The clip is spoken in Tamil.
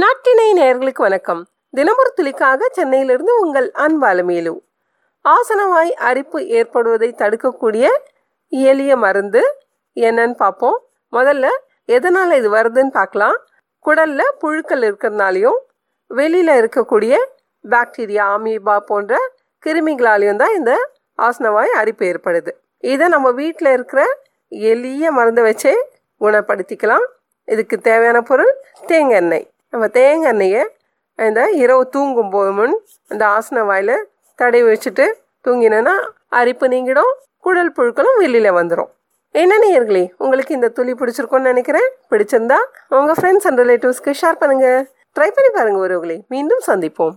நாட்டினை நேர்களுக்கு வணக்கம். தினமொரு துளிக்காக சென்னையிலிருந்து உங்கள் அன்பாலமேலு. ஆசனவாய் அரிப்பு ஏற்படுவதை தடுக்கக்கூடிய எளிய மருந்து என்னன்னு பார்ப்போம். முதல்ல எதனால் இது வருதுன்னு பார்க்கலாம். குடலில் புழுக்கள் இருக்கிறதுனாலையும் வெளியில் இருக்கக்கூடிய பாக்டீரியா அமீபா போன்ற கிருமிகளாலையும் தான் இந்த ஆசனவாய் அரிப்பு ஏற்படுது. இதை நம்ம வீட்டில் இருக்கிற எளிய மருந்தை வச்சே குணப்படுத்திக்கலாம். இதுக்கு தேவையான பொருள் தேங்காய் எண்ணெய். நம்ம தேங்காய் எண்ணெயை இந்த இரவு தூங்கும் போது முன் அந்த ஆசன வாயில் தடவி வச்சுட்டு தூங்கினோன்னா அரிப்பு நீங்கிடும் குடல் புழுக்களும் வெளியில் வந்துடும் என்ன நேயர்களே உங்களுக்கு இந்த துளி பிடிச்சிருக்கோன்னு நினைக்கிறேன். பிடிச்சிருந்தா உங்கள் ஃப்ரெண்ட்ஸ் அண்ட் ரிலேட்டிவ்ஸ்க்கு ஷேர் பண்ணுங்கள் ட்ரை பண்ணி பாருங்கள் ஒருவர்களே மீண்டும் சந்திப்போம்.